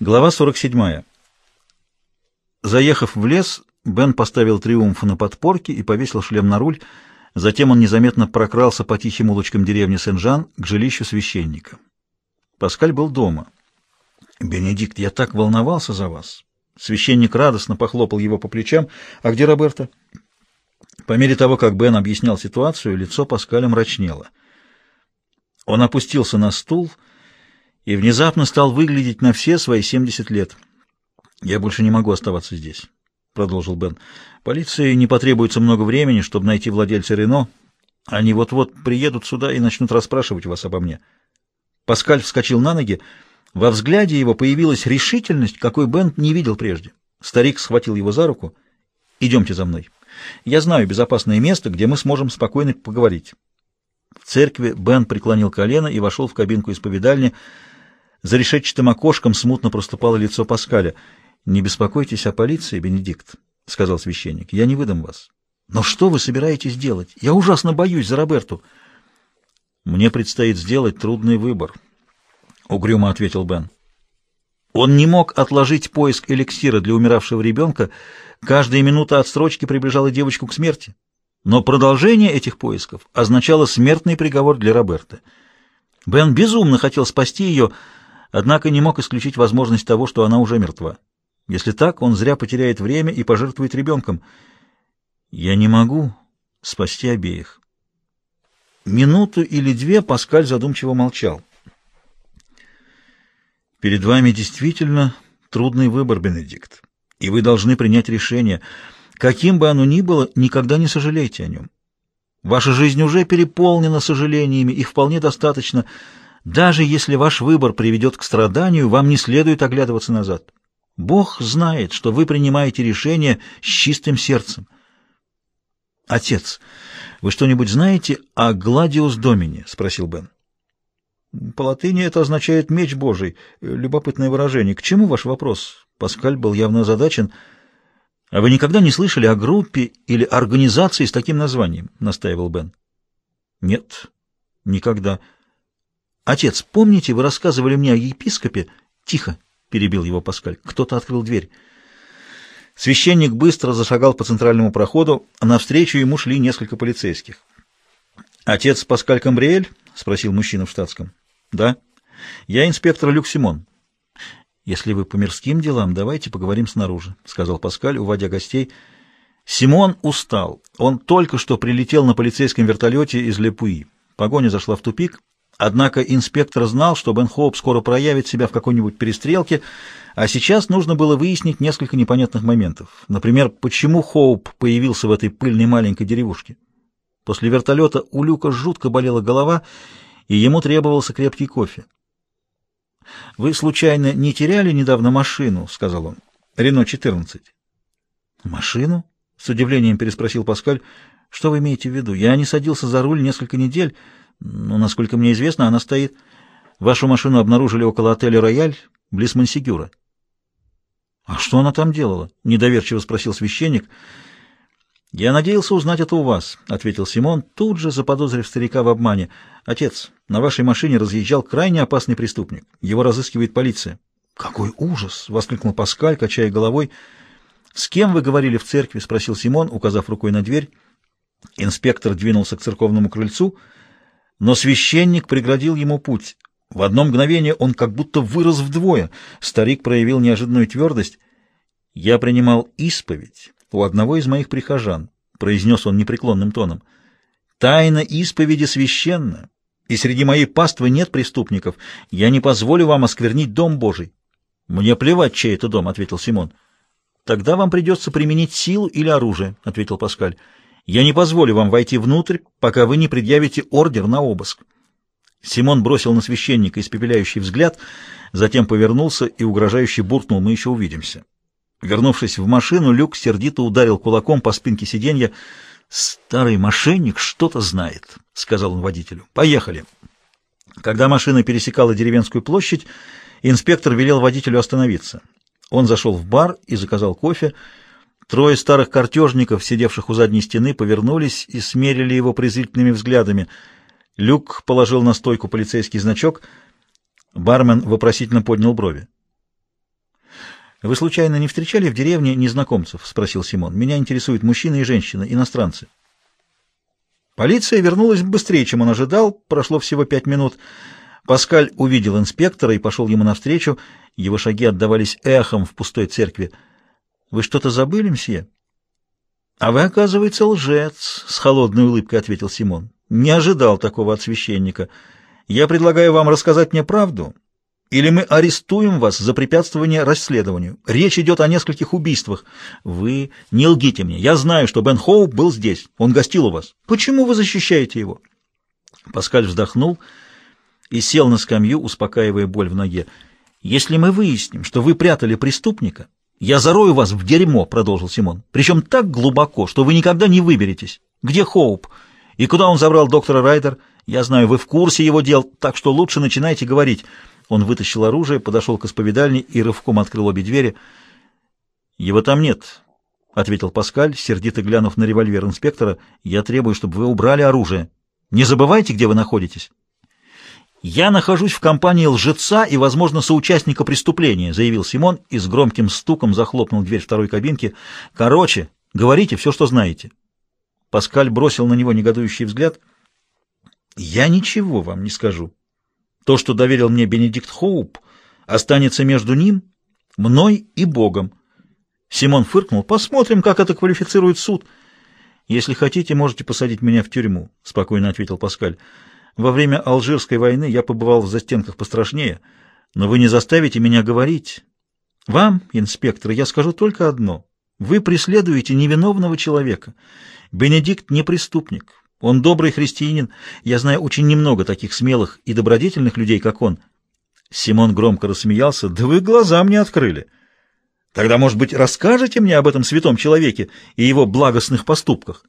Глава 47. Заехав в лес, Бен поставил триумф на подпорке и повесил шлем на руль. Затем он незаметно прокрался по тихим улочкам деревни Сен-Жан к жилищу священника. Паскаль был дома. «Бенедикт, я так волновался за вас!» Священник радостно похлопал его по плечам. «А где Роберто?» По мере того, как Бен объяснял ситуацию, лицо Паскаля мрачнело. Он опустился на стул и и внезапно стал выглядеть на все свои 70 лет. «Я больше не могу оставаться здесь», — продолжил Бен. «Полиции не потребуется много времени, чтобы найти владельца Рено. Они вот-вот приедут сюда и начнут расспрашивать вас обо мне». Паскаль вскочил на ноги. Во взгляде его появилась решительность, какой Бен не видел прежде. Старик схватил его за руку. «Идемте за мной. Я знаю безопасное место, где мы сможем спокойно поговорить». В церкви Бен преклонил колено и вошел в кабинку исповедальни, за решетчатым окошком смутно проступало лицо Паскаля. «Не беспокойтесь о полиции, Бенедикт», — сказал священник. «Я не выдам вас». «Но что вы собираетесь делать? Я ужасно боюсь за Роберту». «Мне предстоит сделать трудный выбор», — угрюмо ответил Бен. Он не мог отложить поиск эликсира для умиравшего ребенка. Каждая минута отсрочки приближала девочку к смерти. Но продолжение этих поисков означало смертный приговор для Роберта. Бен безумно хотел спасти ее, — однако не мог исключить возможность того, что она уже мертва. Если так, он зря потеряет время и пожертвует ребенком. Я не могу спасти обеих. Минуту или две Паскаль задумчиво молчал. Перед вами действительно трудный выбор, Бенедикт, и вы должны принять решение. Каким бы оно ни было, никогда не сожалейте о нем. Ваша жизнь уже переполнена сожалениями, их вполне достаточно — даже если ваш выбор приведет к страданию, вам не следует оглядываться назад. Бог знает, что вы принимаете решение с чистым сердцем. Отец, вы что-нибудь знаете о Гладиус Домине? спросил Бен. По латыни это означает меч Божий. Любопытное выражение. К чему ваш вопрос? Паскаль был явно озадачен. А вы никогда не слышали о группе или организации с таким названием? настаивал Бен. Нет, никогда. «Отец, помните, вы рассказывали мне о епископе?» «Тихо!» — перебил его Паскаль. Кто-то открыл дверь. Священник быстро зашагал по центральному проходу, а навстречу ему шли несколько полицейских. «Отец Паскаль Камбриэль?» — спросил мужчина в штатском. «Да. Я инспектор Люк Симон». «Если вы по мирским делам, давайте поговорим снаружи», — сказал Паскаль, уводя гостей. Симон устал. Он только что прилетел на полицейском вертолете из Лепуи. Погоня зашла в тупик, Однако инспектор знал, что Бен Хоуп скоро проявит себя в какой-нибудь перестрелке, а сейчас нужно было выяснить несколько непонятных моментов. Например, почему Хоуп появился в этой пыльной маленькой деревушке. После вертолета у Люка жутко болела голова, и ему требовался крепкий кофе. «Вы, случайно, не теряли недавно машину?» — сказал он. «Рено-14». «Машину?» — с удивлением переспросил Паскаль. «Что вы имеете в виду? Я не садился за руль несколько недель». Ну, насколько мне известно, она стоит. Вашу машину обнаружили около отеля «Рояль», близ Монсигюра. — А что она там делала? — недоверчиво спросил священник. — Я надеялся узнать это у вас, — ответил Симон, тут же заподозрив старика в обмане. — Отец, на вашей машине разъезжал крайне опасный преступник. Его разыскивает полиция. — Какой ужас! — воскликнул Паскаль, качая головой. — С кем вы говорили в церкви? — спросил Симон, указав рукой на дверь. Инспектор двинулся к церковному крыльцу — но священник преградил ему путь. В одно мгновение он как будто вырос вдвое. Старик проявил неожиданную твердость. «Я принимал исповедь у одного из моих прихожан», — произнес он непреклонным тоном. «Тайна исповеди священна, и среди моей паствы нет преступников. Я не позволю вам осквернить дом Божий». «Мне плевать, чей это дом», — ответил Симон. «Тогда вам придется применить силу или оружие», — ответил Паскаль. Я не позволю вам войти внутрь, пока вы не предъявите ордер на обыск. Симон бросил на священника испепеляющий взгляд, затем повернулся и угрожающе буркнул «Мы еще увидимся». Вернувшись в машину, Люк сердито ударил кулаком по спинке сиденья. «Старый мошенник что-то знает», — сказал он водителю. «Поехали». Когда машина пересекала деревенскую площадь, инспектор велел водителю остановиться. Он зашел в бар и заказал кофе, — Трое старых картежников, сидевших у задней стены, повернулись и смерили его презрительными взглядами. Люк положил на стойку полицейский значок. Бармен вопросительно поднял брови. «Вы случайно не встречали в деревне незнакомцев?» — спросил Симон. «Меня интересуют мужчины и женщины, иностранцы». Полиция вернулась быстрее, чем он ожидал. Прошло всего пять минут. Паскаль увидел инспектора и пошел ему навстречу. Его шаги отдавались эхом в пустой церкви. «Вы что-то забыли, мсье?» «А вы, оказывается, лжец», — с холодной улыбкой ответил Симон. «Не ожидал такого от священника. Я предлагаю вам рассказать мне правду, или мы арестуем вас за препятствование расследованию. Речь идет о нескольких убийствах. Вы не лгите мне. Я знаю, что Бен Хоуп был здесь. Он гостил у вас. Почему вы защищаете его?» Паскаль вздохнул и сел на скамью, успокаивая боль в ноге. «Если мы выясним, что вы прятали преступника, я зарою вас в дерьмо», — продолжил Симон. «Причем так глубоко, что вы никогда не выберетесь. Где Хоуп? И куда он забрал доктора Райдер? Я знаю, вы в курсе его дел, так что лучше начинайте говорить». Он вытащил оружие, подошел к исповедальне и рывком открыл обе двери. «Его там нет», — ответил Паскаль, сердито глянув на револьвер инспектора. «Я требую, чтобы вы убрали оружие. Не забывайте, где вы находитесь». «Я нахожусь в компании лжеца и, возможно, соучастника преступления», — заявил Симон и с громким стуком захлопнул дверь второй кабинки. «Короче, говорите все, что знаете». Паскаль бросил на него негодующий взгляд. «Я ничего вам не скажу. То, что доверил мне Бенедикт Хоуп, останется между ним, мной и Богом». Симон фыркнул. «Посмотрим, как это квалифицирует суд». «Если хотите, можете посадить меня в тюрьму», — спокойно ответил Паскаль. Во время Алжирской войны я побывал в застенках пострашнее, но вы не заставите меня говорить. Вам, инспектор, я скажу только одно. Вы преследуете невиновного человека. Бенедикт не преступник. Он добрый христианин. Я знаю очень немного таких смелых и добродетельных людей, как он. Симон громко рассмеялся. Да вы глаза мне открыли. Тогда, может быть, расскажете мне об этом святом человеке и его благостных поступках?